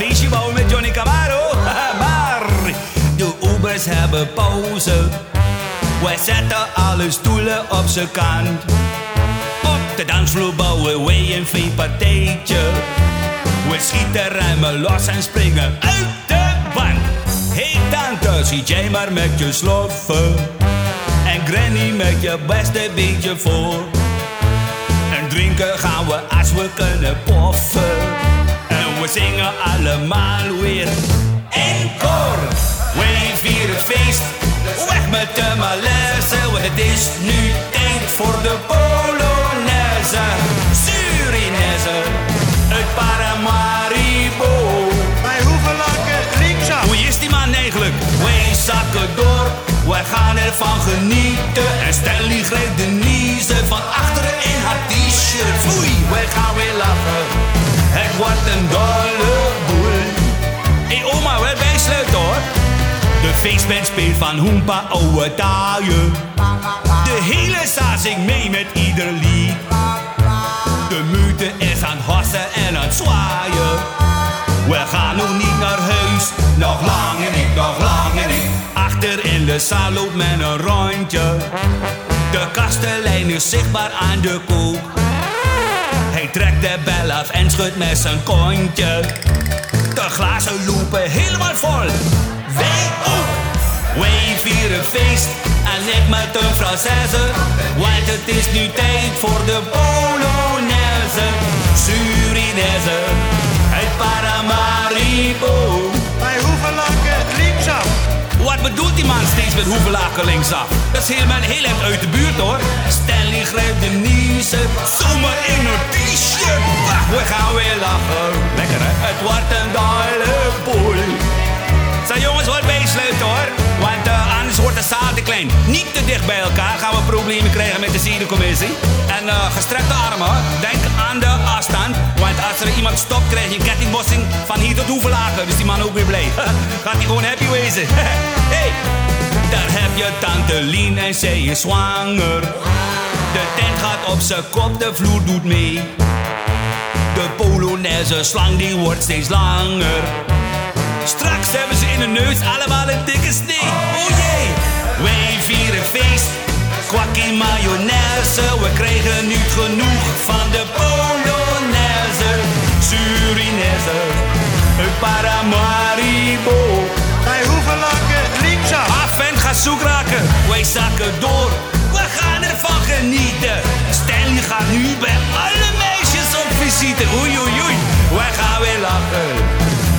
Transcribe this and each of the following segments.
eens feestje met Johnny Camaro. maar de Ubers hebben pauze. Wij zetten alle stoelen op zijn kant. Op de dansvloer bouwen wij een veepartijtje. We schieten ruimen los en springen uit de band. Hey tante, zie jij maar met je sloffen. En Granny met je beste beetje voor. En drinken gaan we als we kunnen poffen. En we zingen allemaal weer koor. Wij vieren feest, weg met de malaise. Want het is nu tijd voor de Polonaise. Surinese, het Paramaribo. Bij Hoevelaken linksaf. Hoe is die man eigenlijk? Wij zakken door, wij gaan ervan genieten. En Stanley grijpt de niezen van achteren in haar t-shirt. Oei, wij gaan weer lachen. Feestband speelt van Hoempa ouwe taaien. De hele zaal zingt mee met ieder lied. De mute is aan het hossen en aan zwaaien. We gaan nog niet naar huis, nog lang niet, nog lang niet. Achter in de zaal loopt men een rondje. De kastelein is zichtbaar aan de kook. Hij trekt de bel af en schudt met zijn kontje. De glazen lopen helemaal vol. Wij ook. Feest en ik met een Française. Want het is nu tijd voor de Polonaise. Surinese, het Paramaribo. Bij Hoevelaken linksaf. Wat bedoelt die man steeds met hoevelaken linksaf? Dat is helemaal heel erg uit de buurt hoor. Stanley grijpt de niezen, zomaar in een t-shirt. Wacht, we gaan weer lachen. Lekker hè? Het wordt een dolle boel. Zo jongens, wat bijsluiten hoor. Gaan we problemen krijgen met de ziedencommissie. En eh, gestrekte armen, denk aan de afstand. Want als er iemand stopt, krijg je een kettingbossing van hier tot Hoevelaken. Dus die man ook weer blij. Gaat hij gewoon happy wezen. hey, daar heb je tante Lien en zij is zwanger. De tent gaat op zijn kop, de vloer doet mee. De Polonaise slang die wordt steeds langer. Straks hebben ze in de neus allemaal een dikke snee. Oh jee, wij vieren feest. Kwakkie mayonaise, we krijgen niet genoeg van de Polonaise. Surinese, het Paramaribo. Bij Hoevelaken linksaf. Af en ga zoek raken, wij zakken door. We gaan ervan genieten. Stanley gaat nu bij alle meisjes op visite. Oei oei oei, wij gaan weer lachen.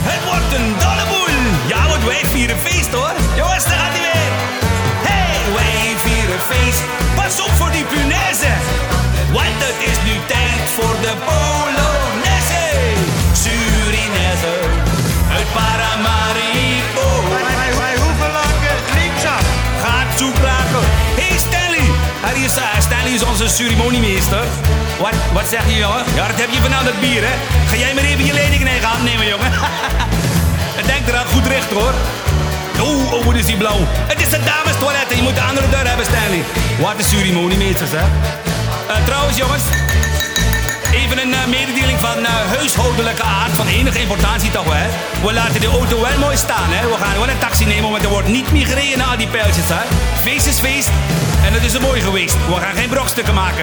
Het wordt een dolle boel. Ja, want wij vieren feest hoor. Jongens, daar gaat feest. Pas op voor die punaise. Want het is nu tijd voor de Polonaise. Surinese, het Paramaribo. Bij, bij, bij Hoevelaken linksaf. Gaat zoekraken. Hey Stanley. Hij is, uh, Stanley is onze ceremoniemeester. Wat, wat zeg je jongen? Ja, dat heb je vanavond dat bier hè. Ga jij maar even je leningen in hand nemen jongen. Denk eraan, goed recht hoor. Oeh, oh, wat is die blauw? Het is een dames toilet en je moet de andere deur hebben Stanley. Wat een ceremoniemeesters hè. Uh, trouwens jongens. Even een uh, mededeling van uh, huishoudelijke aard, van enige importantie toch wel. Hè? We laten de auto wel mooi staan. Hè? We gaan gewoon een taxi nemen, want er wordt niet meer gereden naar al die pijltjes. Hè? Feest is feest en het is er mooi geweest. We gaan geen brokstukken maken.